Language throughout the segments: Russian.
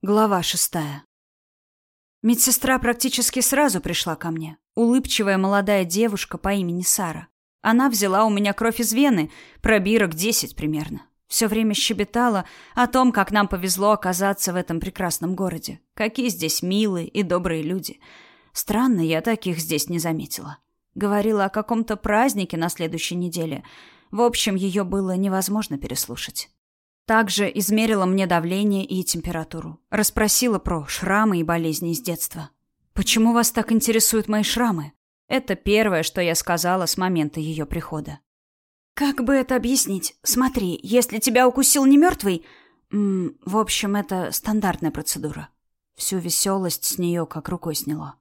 Глава шестая. Медсестра практически сразу пришла ко мне. Улыбчивая молодая девушка по имени Сара. Она взяла у меня кровь из вены, пробирок десять примерно. Все время щебетала о том, как нам повезло оказаться в этом прекрасном городе. Какие здесь милые и добрые люди. Странно, я таких здесь не заметила. Говорила о каком-то празднике на следующей неделе. В общем, ее было невозможно переслушать. Также измерила мне давление и температуру. Расспросила про шрамы и болезни из детства. «Почему вас так интересуют мои шрамы?» Это первое, что я сказала с момента ее прихода. «Как бы это объяснить? Смотри, если тебя укусил не мертвый...» М -м, «В общем, это стандартная процедура». Всю веселость с нее как рукой сняло.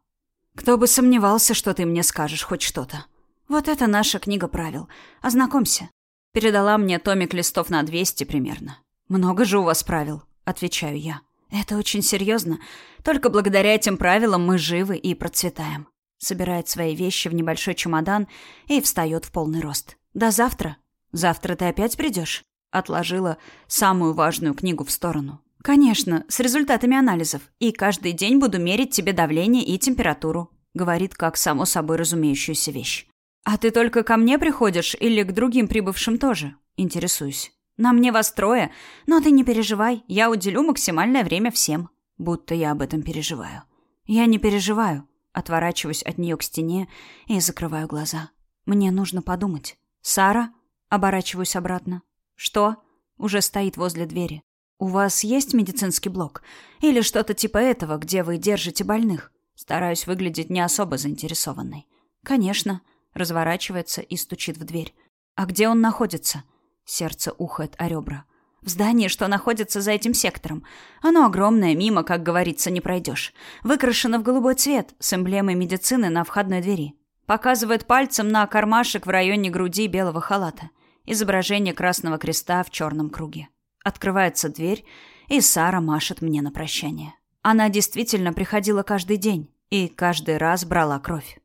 «Кто бы сомневался, что ты мне скажешь хоть что-то. Вот это наша книга правил. Ознакомься. Передала мне томик листов на 200 примерно. «Много же у вас правил», — отвечаю я. «Это очень серьезно. Только благодаря этим правилам мы живы и процветаем». Собирает свои вещи в небольшой чемодан и встает в полный рост. «До завтра». «Завтра ты опять придешь?» Отложила самую важную книгу в сторону. «Конечно, с результатами анализов. И каждый день буду мерить тебе давление и температуру», — говорит как само собой разумеющуюся вещь. «А ты только ко мне приходишь или к другим прибывшим тоже?» Интересуюсь. «На мне вас трое, но ты не переживай, я уделю максимальное время всем». Будто я об этом переживаю. «Я не переживаю». Отворачиваюсь от нее к стене и закрываю глаза. «Мне нужно подумать». «Сара?» Оборачиваюсь обратно. «Что?» Уже стоит возле двери. «У вас есть медицинский блок? Или что-то типа этого, где вы держите больных?» Стараюсь выглядеть не особо заинтересованной. «Конечно». Разворачивается и стучит в дверь. «А где он находится?» Сердце ухает о ребра. «В здании, что находится за этим сектором. Оно огромное, мимо, как говорится, не пройдешь. Выкрашено в голубой цвет, с эмблемой медицины на входной двери. Показывает пальцем на кармашек в районе груди белого халата. Изображение красного креста в черном круге. Открывается дверь, и Сара машет мне на прощание. Она действительно приходила каждый день и каждый раз брала кровь.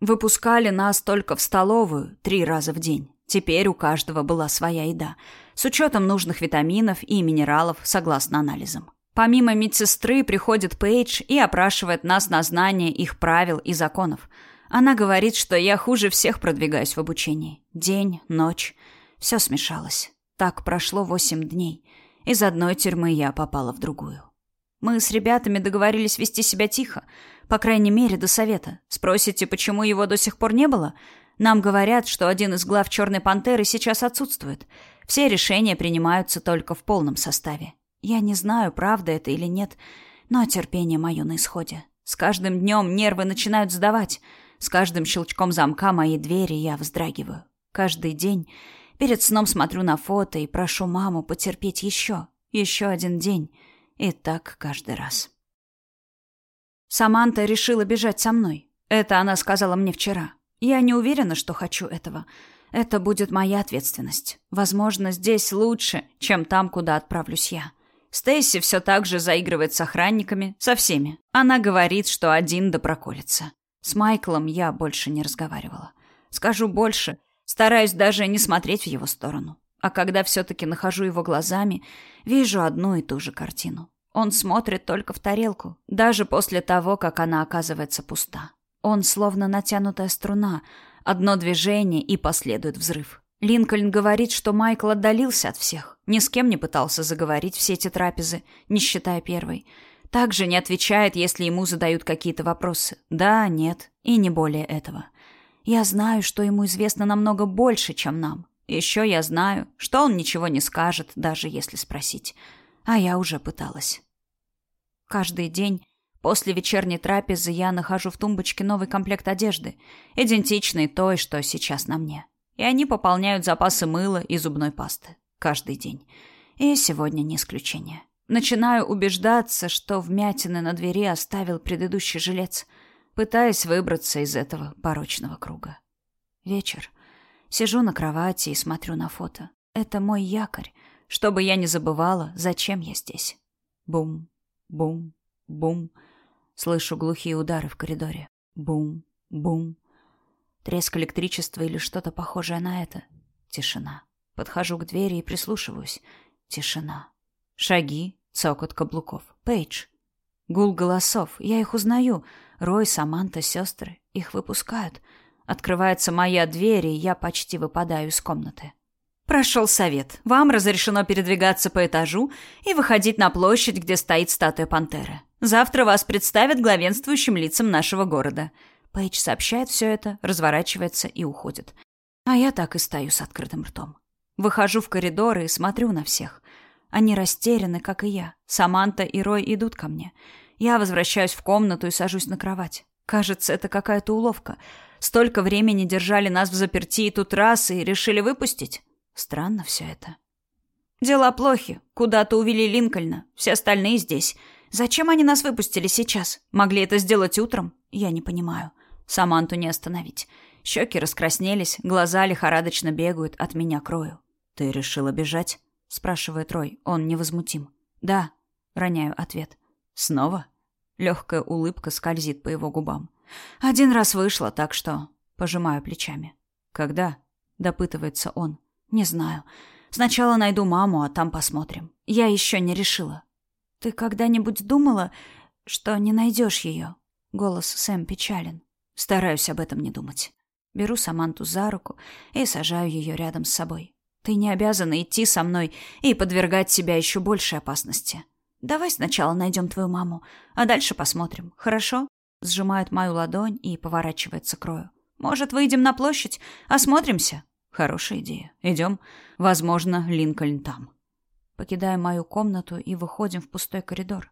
Выпускали нас только в столовую три раза в день. Теперь у каждого была своя еда, с учетом нужных витаминов и минералов, согласно анализам. Помимо медсестры приходит Пейдж и опрашивает нас на знание их правил и законов. Она говорит, что я хуже всех продвигаюсь в обучении. День, ночь. Все смешалось. Так прошло восемь дней. Из одной тюрьмы я попала в другую. Мы с ребятами договорились вести себя тихо, по крайней мере, до совета. Спросите, почему его до сих пор не было? Нам говорят, что один из глав Черной Пантеры сейчас отсутствует. Все решения принимаются только в полном составе. Я не знаю, правда это или нет, но терпение мое на исходе. С каждым днем нервы начинают сдавать. С каждым щелчком замка моей двери я вздрагиваю. Каждый день перед сном смотрю на фото и прошу маму потерпеть еще, еще один день. И так каждый раз. Саманта решила бежать со мной. Это она сказала мне вчера. Я не уверена, что хочу этого. Это будет моя ответственность. Возможно, здесь лучше, чем там, куда отправлюсь я. Стейси все так же заигрывает с охранниками, со всеми. Она говорит, что один да проколется. С Майклом я больше не разговаривала. Скажу больше, стараюсь даже не смотреть в его сторону. А когда все-таки нахожу его глазами, вижу одну и ту же картину. Он смотрит только в тарелку, даже после того, как она оказывается пуста. Он словно натянутая струна, одно движение и последует взрыв. Линкольн говорит, что Майкл отдалился от всех, ни с кем не пытался заговорить все эти трапезы, не считая первой. Также не отвечает, если ему задают какие-то вопросы. Да, нет, и не более этого. Я знаю, что ему известно намного больше, чем нам. Еще я знаю, что он ничего не скажет, даже если спросить. А я уже пыталась. Каждый день после вечерней трапезы я нахожу в тумбочке новый комплект одежды, идентичный той, что сейчас на мне. И они пополняют запасы мыла и зубной пасты. Каждый день. И сегодня не исключение. Начинаю убеждаться, что вмятины на двери оставил предыдущий жилец, пытаясь выбраться из этого порочного круга. Вечер. Сижу на кровати и смотрю на фото. Это мой якорь, чтобы я не забывала, зачем я здесь. Бум, бум, бум. Слышу глухие удары в коридоре. Бум, бум. Треск электричества или что-то похожее на это. Тишина. Подхожу к двери и прислушиваюсь. Тишина. Шаги, Цокот каблуков. Пейдж. Гул голосов. Я их узнаю. Рой, Саманта, сестры. Их выпускают. Открывается моя дверь, и я почти выпадаю из комнаты. Прошел совет. Вам разрешено передвигаться по этажу и выходить на площадь, где стоит статуя пантеры. Завтра вас представят главенствующим лицам нашего города. Пейдж сообщает все это, разворачивается и уходит. А я так и стою с открытым ртом. Выхожу в коридор и смотрю на всех. Они растеряны, как и я. Саманта и Рой идут ко мне. Я возвращаюсь в комнату и сажусь на кровать. Кажется, это какая-то уловка. Столько времени держали нас в заперти и тут раз и решили выпустить. Странно все это. Дела плохи. Куда-то увели Линкольна. Все остальные здесь. Зачем они нас выпустили сейчас? Могли это сделать утром? Я не понимаю. Саманту не остановить. Щеки раскраснелись, глаза лихорадочно бегают, от меня крою. «Ты решила бежать?» — спрашивает Рой. Он невозмутим. «Да», — роняю ответ. «Снова?» Легкая улыбка скользит по его губам. «Один раз вышла, так что...» Пожимаю плечами. «Когда?» — допытывается он. Не знаю. Сначала найду маму, а там посмотрим. Я еще не решила. Ты когда-нибудь думала, что не найдешь ее? Голос Сэм печален. Стараюсь об этом не думать. Беру Саманту за руку и сажаю ее рядом с собой. Ты не обязана идти со мной и подвергать себя еще большей опасности. Давай сначала найдем твою маму, а дальше посмотрим. Хорошо? Сжимает мою ладонь и поворачивается к Рою. Может, выйдем на площадь, осмотримся? Хорошая идея. Идем. Возможно, Линкольн там. Покидаем мою комнату и выходим в пустой коридор.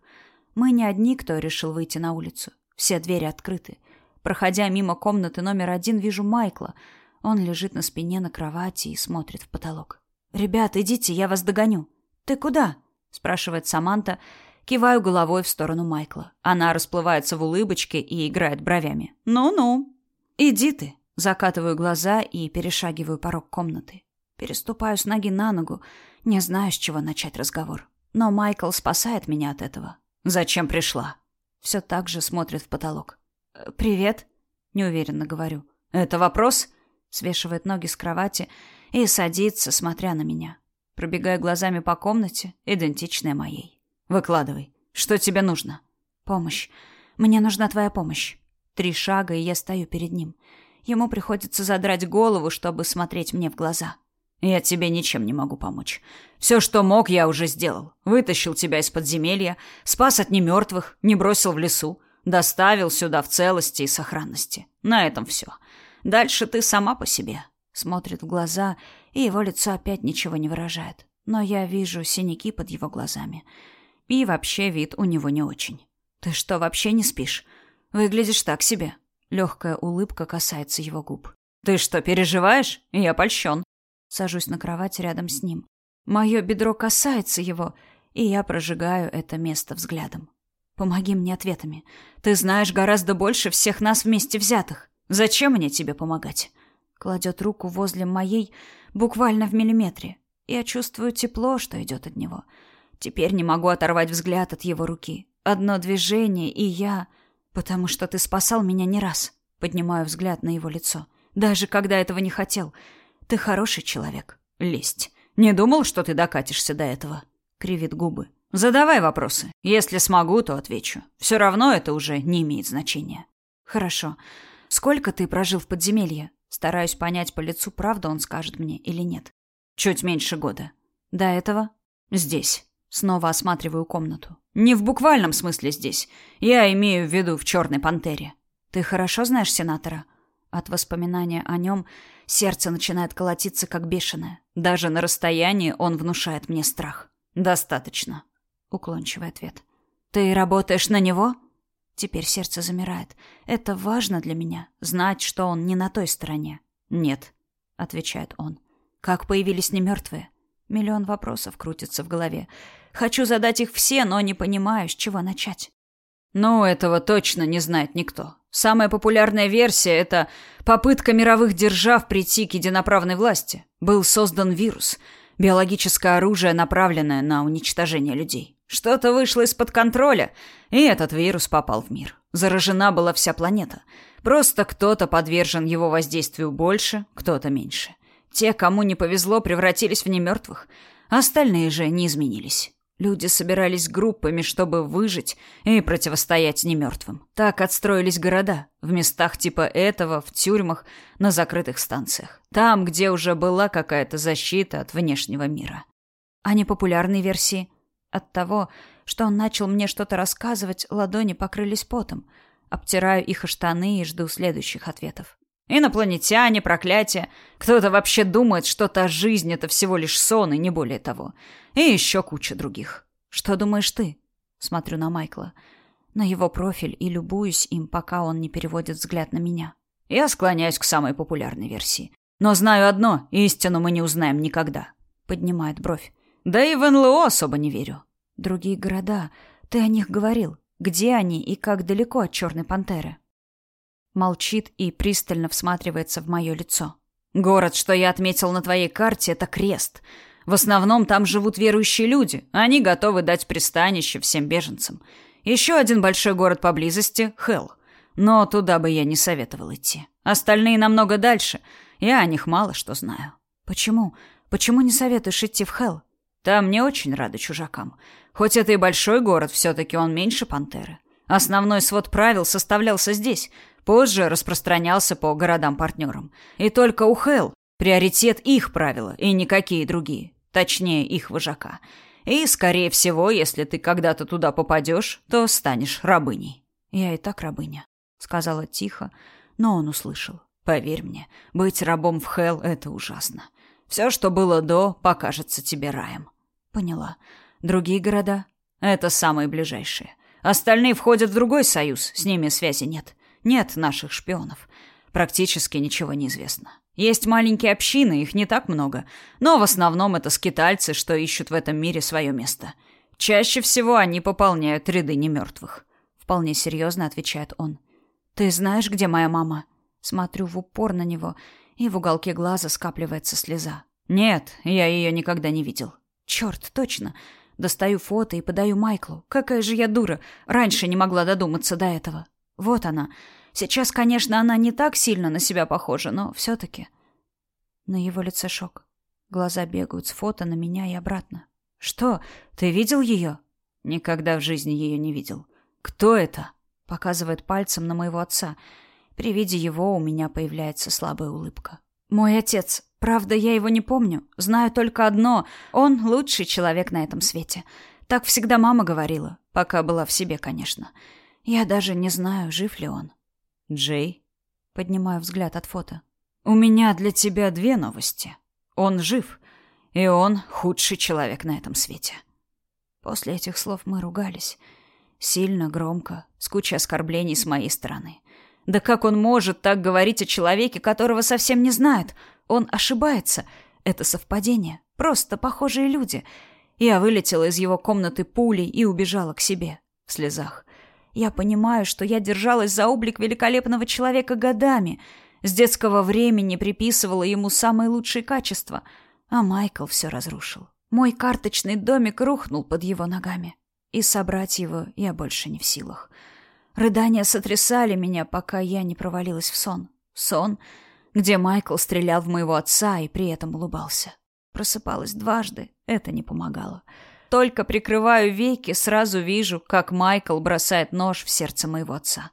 Мы не одни, кто решил выйти на улицу. Все двери открыты. Проходя мимо комнаты номер один, вижу Майкла. Он лежит на спине на кровати и смотрит в потолок. «Ребят, идите, я вас догоню». «Ты куда?» — спрашивает Саманта. Киваю головой в сторону Майкла. Она расплывается в улыбочке и играет бровями. «Ну-ну». «Иди ты», Закатываю глаза и перешагиваю порог комнаты. Переступаю с ноги на ногу, не знаю, с чего начать разговор. Но Майкл спасает меня от этого. «Зачем пришла?» Все так же смотрит в потолок. «Э, «Привет», — неуверенно говорю. «Это вопрос?» Свешивает ноги с кровати и садится, смотря на меня. Пробегая глазами по комнате, идентичная моей. «Выкладывай. Что тебе нужно?» «Помощь. Мне нужна твоя помощь». Три шага, и я стою перед ним. Ему приходится задрать голову, чтобы смотреть мне в глаза. Я тебе ничем не могу помочь. Все, что мог, я уже сделал. Вытащил тебя из подземелья, спас от немертвых, не бросил в лесу, доставил сюда в целости и сохранности. На этом все. Дальше ты сама по себе. Смотрит в глаза, и его лицо опять ничего не выражает. Но я вижу синяки под его глазами. И вообще вид у него не очень. Ты что, вообще не спишь? Выглядишь так себе. Легкая улыбка касается его губ. «Ты что, переживаешь? Я польщен». Сажусь на кровать рядом с ним. Мое бедро касается его, и я прожигаю это место взглядом. Помоги мне ответами. Ты знаешь гораздо больше всех нас вместе взятых. Зачем мне тебе помогать? Кладет руку возле моей, буквально в миллиметре. Я чувствую тепло, что идет от него. Теперь не могу оторвать взгляд от его руки. Одно движение, и я «Потому что ты спасал меня не раз», — поднимаю взгляд на его лицо. «Даже когда этого не хотел. Ты хороший человек. Лесть. Не думал, что ты докатишься до этого?» — кривит губы. «Задавай вопросы. Если смогу, то отвечу. Все равно это уже не имеет значения». «Хорошо. Сколько ты прожил в подземелье?» Стараюсь понять по лицу, правда он скажет мне или нет. «Чуть меньше года». «До этого?» «Здесь». Снова осматриваю комнату. Не в буквальном смысле здесь. Я имею в виду в «Черной пантере». Ты хорошо знаешь сенатора? От воспоминания о нем сердце начинает колотиться, как бешеное. Даже на расстоянии он внушает мне страх. «Достаточно», — уклончивый ответ. «Ты работаешь на него?» Теперь сердце замирает. Это важно для меня, знать, что он не на той стороне. «Нет», — отвечает он. «Как появились немертвые?» Миллион вопросов крутится в голове. Хочу задать их все, но не понимаю, с чего начать. Ну, этого точно не знает никто. Самая популярная версия – это попытка мировых держав прийти к единоправной власти. Был создан вирус – биологическое оружие, направленное на уничтожение людей. Что-то вышло из-под контроля, и этот вирус попал в мир. Заражена была вся планета. Просто кто-то подвержен его воздействию больше, кто-то меньше – те, кому не повезло, превратились в немертвых. Остальные же не изменились. Люди собирались группами, чтобы выжить и противостоять немертвым. Так отстроились города. В местах типа этого, в тюрьмах, на закрытых станциях. Там, где уже была какая-то защита от внешнего мира. А не популярной версии? От того, что он начал мне что-то рассказывать, ладони покрылись потом. Обтираю их о штаны и жду следующих ответов. Инопланетяне, проклятие. Кто-то вообще думает, что та жизнь — это всего лишь сон и не более того. И еще куча других. Что думаешь ты? Смотрю на Майкла. На его профиль и любуюсь им, пока он не переводит взгляд на меня. Я склоняюсь к самой популярной версии. Но знаю одно — истину мы не узнаем никогда. Поднимает бровь. Да и в НЛО особо не верю. Другие города. Ты о них говорил. Где они и как далеко от Черной Пантеры? Молчит и пристально всматривается в мое лицо. Город, что я отметил на твоей карте, это Крест. В основном там живут верующие люди. Они готовы дать пристанище всем беженцам. Еще один большой город поблизости — Хелл. Но туда бы я не советовал идти. Остальные намного дальше. Я о них мало что знаю. Почему? Почему не советуешь идти в Хелл? Там не очень рады чужакам. Хоть это и большой город, все-таки он меньше Пантеры. Основной свод правил составлялся здесь, позже распространялся по городам-партнерам. И только у Хелл приоритет их правила, и никакие другие. Точнее, их вожака. И, скорее всего, если ты когда-то туда попадешь, то станешь рабыней. «Я и так рабыня», — сказала тихо, но он услышал. «Поверь мне, быть рабом в Хелл — это ужасно. Все, что было до, покажется тебе раем». «Поняла. Другие города?» «Это самые ближайшие. Остальные входят в другой союз, с ними связи нет. Нет наших шпионов. Практически ничего не известно. Есть маленькие общины, их не так много, но в основном это скитальцы, что ищут в этом мире свое место. Чаще всего они пополняют ряды немертвых. Вполне серьезно отвечает он. «Ты знаешь, где моя мама?» Смотрю в упор на него, и в уголке глаза скапливается слеза. «Нет, я ее никогда не видел». «Черт, точно. Достаю фото и подаю Майклу. Какая же я дура. Раньше не могла додуматься до этого. Вот она. Сейчас, конечно, она не так сильно на себя похожа, но все-таки... На его лице шок. Глаза бегают с фото на меня и обратно. «Что? Ты видел ее?» «Никогда в жизни ее не видел». «Кто это?» Показывает пальцем на моего отца. При виде его у меня появляется слабая улыбка. «Мой отец. Правда, я его не помню. Знаю только одно. Он лучший человек на этом свете. Так всегда мама говорила. Пока была в себе, конечно. Я даже не знаю, жив ли он. Джей? Поднимаю взгляд от фото. У меня для тебя две новости. Он жив. И он худший человек на этом свете. После этих слов мы ругались. Сильно, громко, с кучей оскорблений с моей стороны. Да как он может так говорить о человеке, которого совсем не знает? Он ошибается. Это совпадение. Просто похожие люди. Я вылетела из его комнаты пулей и убежала к себе. В слезах. Я понимаю, что я держалась за облик великолепного человека годами. С детского времени приписывала ему самые лучшие качества. А Майкл все разрушил. Мой карточный домик рухнул под его ногами. И собрать его я больше не в силах. Рыдания сотрясали меня, пока я не провалилась в сон. Сон, где Майкл стрелял в моего отца и при этом улыбался. Просыпалась дважды, это не помогало. Только прикрываю веки, сразу вижу, как Майкл бросает нож в сердце моего отца.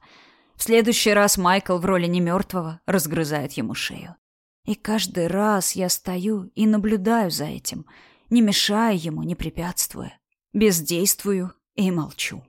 В следующий раз Майкл в роли немертвого разгрызает ему шею. И каждый раз я стою и наблюдаю за этим, не мешая ему, не препятствуя. Бездействую и молчу.